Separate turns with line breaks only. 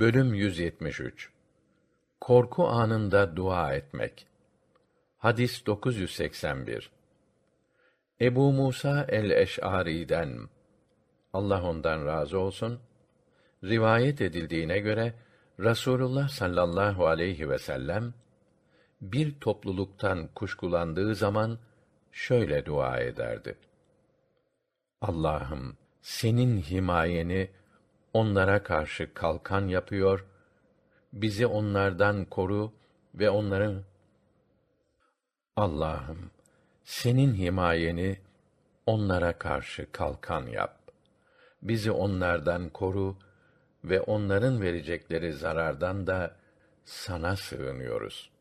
Bölüm 173 Korku anında dua etmek. Hadis 981. Ebu Musa el-Eş'ari'den Allah ondan razı olsun rivayet edildiğine göre Rasulullah sallallahu aleyhi ve sellem bir topluluktan kuşkulandığı zaman şöyle dua ederdi. Allah'ım senin himayeni onlara karşı kalkan yapıyor, bizi onlardan koru ve onların Allah'ım senin himayeni onlara karşı kalkan yap. Bizi onlardan koru ve onların verecekleri zarardan da sana sığınıyoruz.''